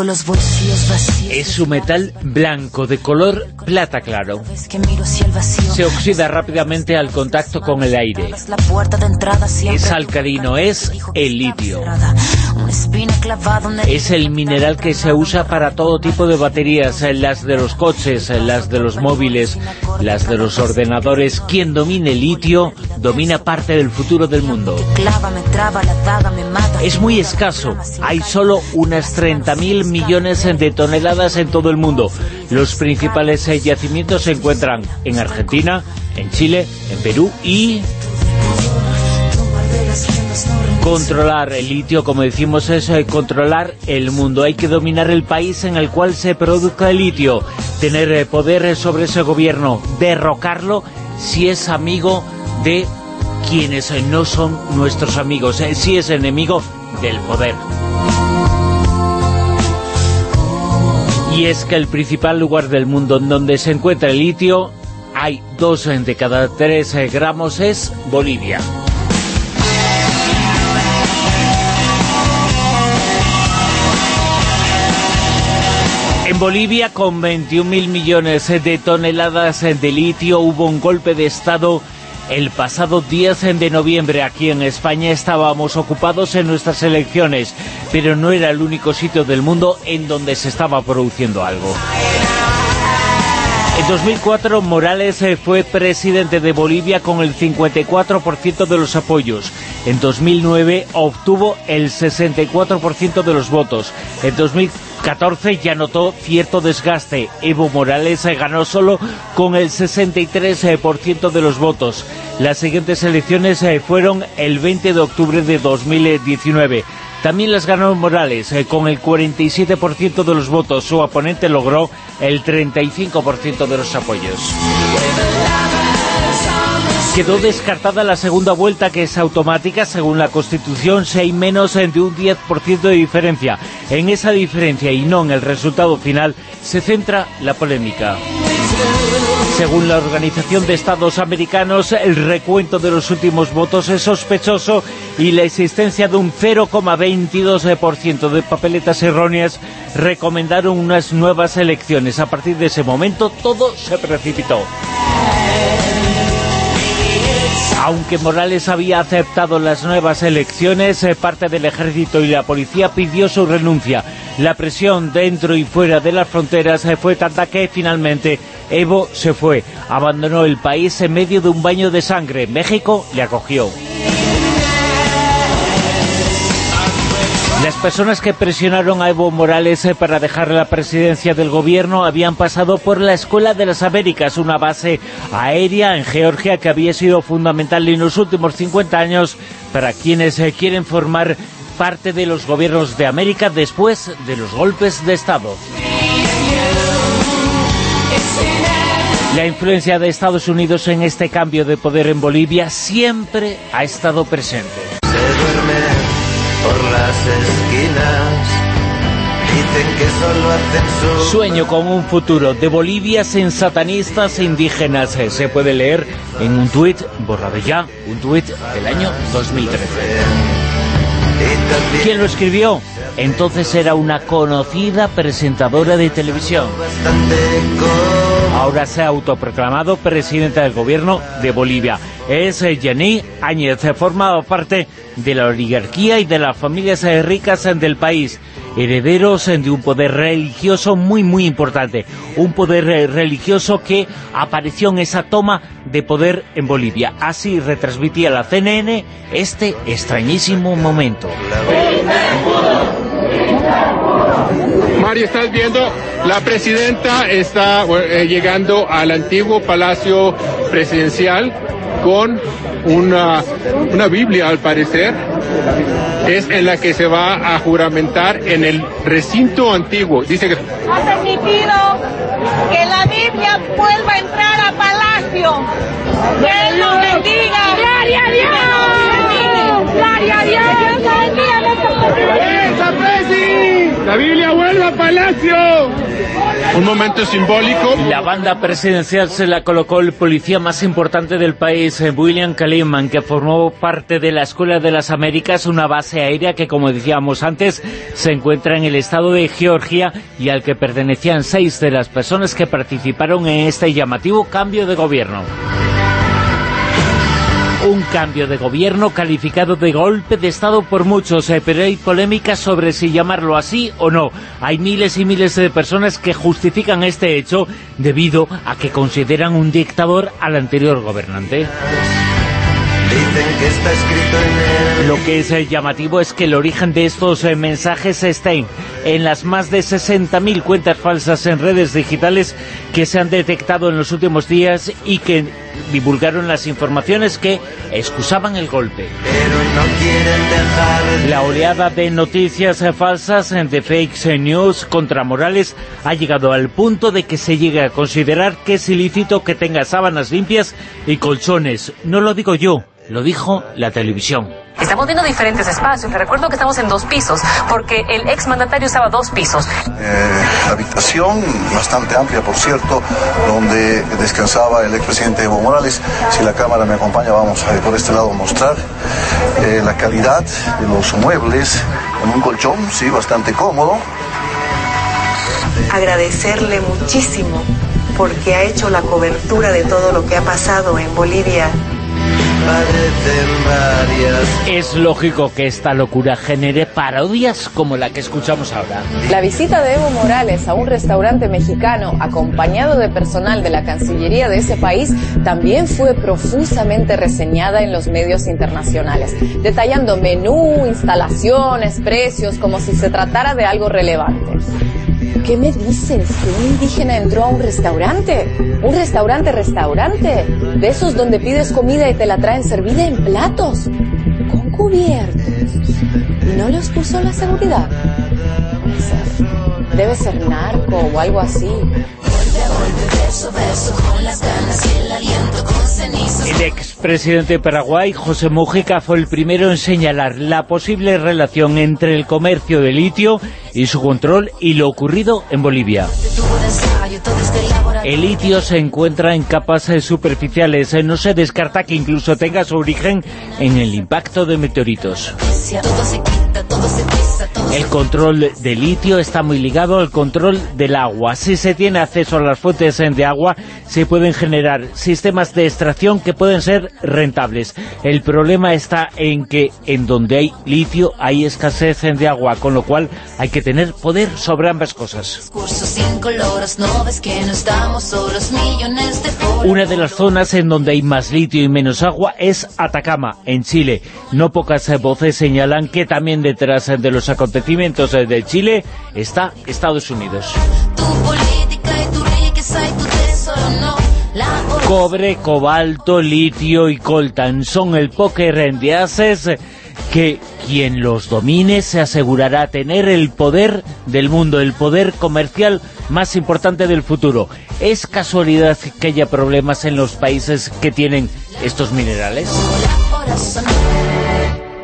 Tengo los bolsillos vacíos. Es un metal blanco de color plata claro. Se oxida rápidamente al contacto con el aire. Es alcalino, es el litio. Es el mineral que se usa para todo tipo de baterías, las de los coches, las de los móviles, las de los ordenadores. Quien domine el litio, domina parte del futuro del mundo. Es muy escaso, hay solo unas 30.000 millones de toneladas en todo el mundo. Los principales yacimientos se encuentran en Argentina, en Chile, en Perú y... Controlar el litio, como decimos, es eh, controlar el mundo. Hay que dominar el país en el cual se produzca el litio, tener eh, poder sobre ese gobierno, derrocarlo si es amigo de quienes eh, no son nuestros amigos, si es enemigo del poder. Y es que el principal lugar del mundo en donde se encuentra el litio, hay dos de cada tres gramos, es Bolivia. En Bolivia, con 21.000 millones de toneladas de litio, hubo un golpe de Estado el pasado 10 de noviembre. Aquí en España estábamos ocupados en nuestras elecciones, pero no era el único sitio del mundo en donde se estaba produciendo algo. En 2004 Morales eh, fue presidente de Bolivia con el 54% de los apoyos. En 2009 obtuvo el 64% de los votos. En 2014 ya notó cierto desgaste. Evo Morales eh, ganó solo con el 63% de los votos. Las siguientes elecciones eh, fueron el 20 de octubre de 2019. También las ganó Morales, eh, con el 47% de los votos. Su oponente logró el 35% de los apoyos. Quedó descartada la segunda vuelta, que es automática, según la Constitución, si hay menos de un 10% de diferencia. En esa diferencia y no en el resultado final, se centra la polémica. Según la Organización de Estados Americanos, el recuento de los últimos votos es sospechoso y la existencia de un 0,22% de papeletas erróneas recomendaron unas nuevas elecciones. A partir de ese momento, todo se precipitó. Aunque Morales había aceptado las nuevas elecciones, eh, parte del ejército y la policía pidió su renuncia. La presión dentro y fuera de las fronteras eh, fue tanta que finalmente Evo se fue. Abandonó el país en medio de un baño de sangre. México le acogió. Las personas que presionaron a Evo Morales eh, para dejar la presidencia del gobierno habían pasado por la Escuela de las Américas, una base aérea en Georgia que había sido fundamental en los últimos 50 años para quienes eh, quieren formar parte de los gobiernos de América después de los golpes de Estado. La influencia de Estados Unidos en este cambio de poder en Bolivia siempre ha estado presente por las esquinas. Dicen que solo hacen Sueño con un futuro de Bolivia sin satanistas e indígenas. Se puede leer en un tuit, borrado ya, un tuit del año 2013. ¿Quién lo escribió? Entonces era una conocida presentadora de televisión. Ahora se ha autoproclamado presidenta del gobierno de Bolivia. Es eh, Áñez, formado parte de la oligarquía y de las familias eh, ricas eh, del país, herederos de un poder religioso muy muy importante, un poder religioso que apareció en esa toma de poder en Bolivia. Así retransmitía la CNN este extrañísimo momento. Mario, estás viendo, la presidenta está llegando al antiguo palacio presidencial con una, una Biblia al parecer, es en la que se va a juramentar en el recinto antiguo. Dice que... Ha permitido que la Biblia vuelva a entrar a Palacio. Que Él nos bendiga. ¡Gloria a Dios! ¡Gloria a Dios! ¡La Biblia vuelve a Palacio! Un momento simbólico. La banda presidencial se la colocó el policía más importante del país, eh, William Kaliman, que formó parte de la Escuela de las Américas, una base aérea que, como decíamos antes, se encuentra en el estado de Georgia y al que pertenecían seis de las personas que participaron en este llamativo cambio de gobierno un cambio de gobierno calificado de golpe de Estado por muchos, eh, pero hay polémicas sobre si llamarlo así o no. Hay miles y miles de personas que justifican este hecho debido a que consideran un dictador al anterior gobernante. Lo que es eh, llamativo es que el origen de estos eh, mensajes estén en las más de 60.000 cuentas falsas en redes digitales que se han detectado en los últimos días y que divulgaron las informaciones que excusaban el golpe. La oleada de noticias falsas, de fake news contra Morales, ha llegado al punto de que se llegue a considerar que es ilícito que tenga sábanas limpias y colchones. No lo digo yo, lo dijo la televisión. Estamos viendo diferentes espacios. Le recuerdo que estamos en dos pisos, porque el exmandatario estaba dos pisos. Eh, la habitación, bastante amplia, por cierto, donde descansaba el expresidente Evo Morales. Si la cámara me acompaña, vamos a por este lado a mostrar eh, la calidad de los muebles. En un colchón, sí, bastante cómodo. Agradecerle muchísimo porque ha hecho la cobertura de todo lo que ha pasado en Bolivia es lógico que esta locura genere parodias como la que escuchamos ahora. La visita de Evo Morales a un restaurante mexicano acompañado de personal de la Cancillería de ese país también fue profusamente reseñada en los medios internacionales, detallando menú, instalaciones, precios, como si se tratara de algo relevante. ¿Qué me dices? ¿Que un indígena entró a un restaurante? ¿Un restaurante, restaurante? De esos donde pides comida y te la traen servida en platos, con cubiertos. ¿Y no los puso la seguridad? Debe ser, narco o algo así. El expresidente de Paraguay, José Mujica, fue el primero en señalar la posible relación entre el comercio de litio y su control y lo ocurrido en Bolivia. El litio se encuentra en capas eh, superficiales. Eh, no se descarta que incluso tenga su origen en el impacto de meteoritos. El control de litio está muy ligado al control del agua. Si se tiene acceso a las fuentes de agua, se pueden generar sistemas de extracción que pueden ser rentables. El problema está en que en donde hay litio hay escasez de agua, con lo cual hay que tener poder sobre ambas cosas. Una de las zonas en donde hay más litio y menos agua es Atacama, en Chile. No pocas voces señalan que también detrás de los acontecimientos de Chile está Estados Unidos. Cobre, cobalto, litio y coltan son el póker de ases que quien los domine se asegurará tener el poder del mundo, el poder comercial más importante del futuro. ¿Es casualidad que haya problemas en los países que tienen estos minerales?